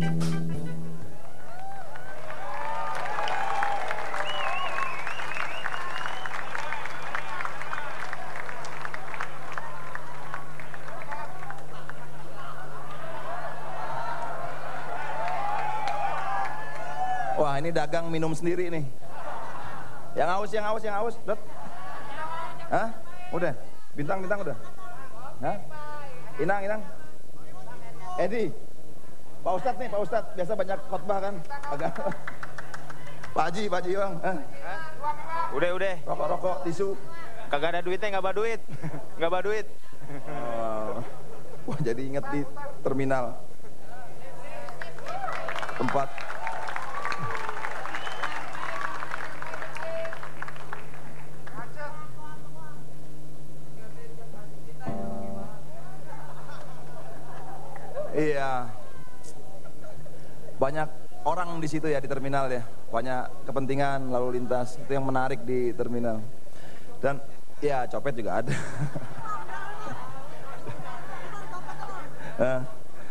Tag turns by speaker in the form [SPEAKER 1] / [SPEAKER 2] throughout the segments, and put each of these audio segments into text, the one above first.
[SPEAKER 1] Wah ini dagang minum sendiri nih. Yang haus, yang haus, yang haus. Hah? Udah? Bintang, bintang udah? Hah? Inang, Inang. Edi. Pak Ustadz nih, Pak Ustadz. Biasa banyak khotbah kan? Agak. Pak Haji, Pak Haji bang. Hah?
[SPEAKER 2] Udah, udah.
[SPEAKER 1] Rokok-rokok, tisu.
[SPEAKER 2] Kagak ada duitnya, nggak bawa duit. Nggak bawa duit.
[SPEAKER 1] Oh. Wah jadi inget di terminal. Tempat Iya. Banyak orang di situ ya di terminal ya. Banyak kepentingan lalu lintas itu yang menarik di terminal. Dan ya copet juga ada. Nah,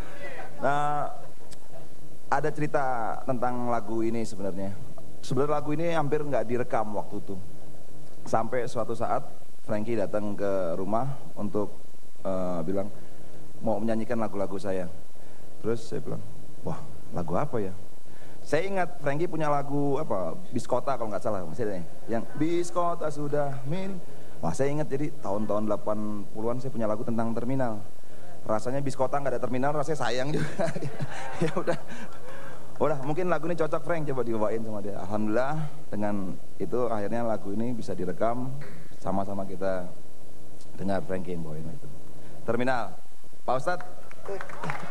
[SPEAKER 1] nah, ada cerita tentang lagu ini sebenarnya. Sebenarnya lagu ini hampir nggak direkam waktu itu. Sampai suatu saat Frankie datang ke rumah untuk eh, bilang mau menyanyikan lagu-lagu saya. Terus saya bilang, wah lagu apa ya? Saya ingat Frankie punya lagu apa Biskota kalau nggak salah masih ada ya. Yang Biskota sudah min. Wah saya ingat jadi tahun-tahun 80-an saya punya lagu tentang terminal. Rasanya Biskota nggak ada terminal, rasanya sayang juga. ya udah, udah mungkin lagu ini cocok Frank coba dibawain sama dia. Alhamdulillah dengan itu akhirnya lagu ini bisa direkam sama-sama kita dengar Frankie yang bawain itu. Terminal, Pak Ustadz.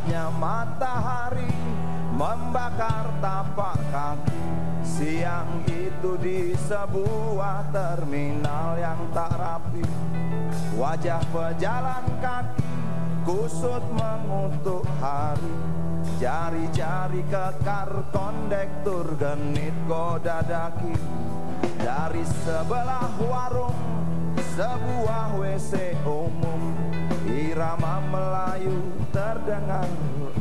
[SPEAKER 1] Hangatnya matahari membakar tapak kaki Siang itu di sebuah terminal yang tak rapi. Wajah pejalan kaki kusut mengutuk hari. Jari-jari kekar kondektur genit goda daki. Dari sebelah warung sebuah WC umum. Irama Melayu terdengar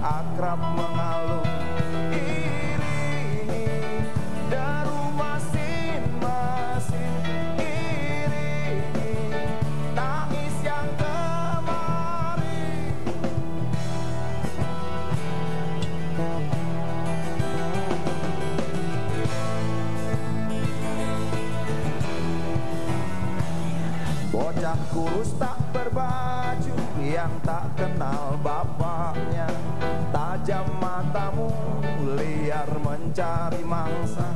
[SPEAKER 1] akrab mengalun Iringi deru mesin-mesin Iringi tangis yang kemari. Bocah kurus tak berbaju yang tak kenal bapaknya mencari mangsa.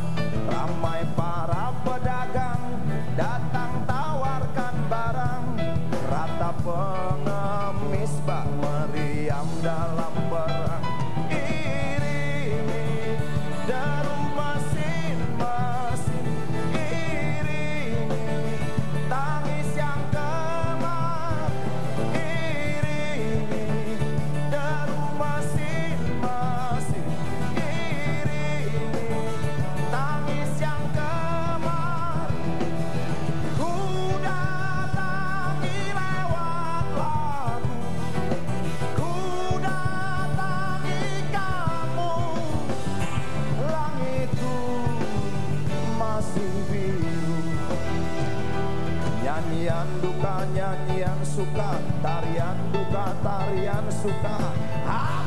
[SPEAKER 1] Ramai para pedagang datang tawarkan barang. Rata pengemis bak meriam dalam perang Nyanyian duka, nyanyian suka. Tarian duka, tarian suka. Apakah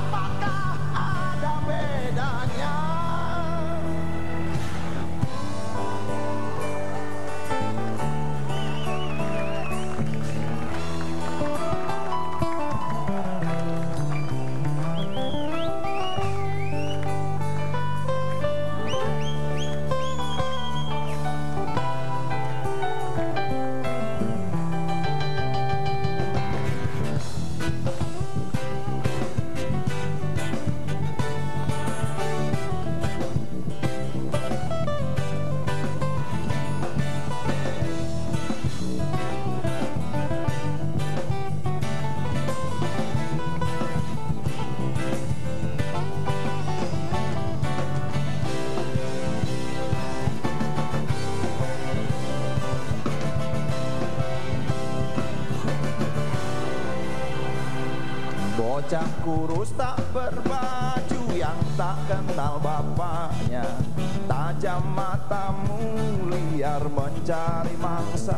[SPEAKER 1] Bocah kurus tak berbaju yang tak kenal bapaknya. Tajam matamu liar mencari mangsa.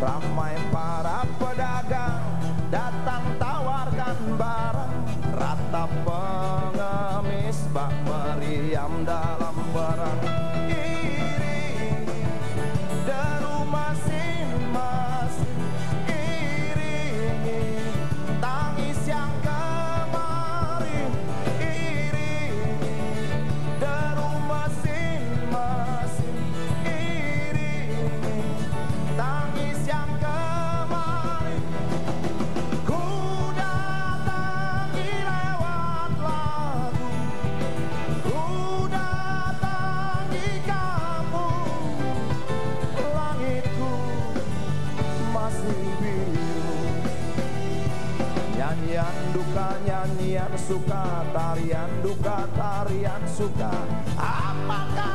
[SPEAKER 1] Ramai para pedagang datang suka Tarian duka, tarian suka. Apakah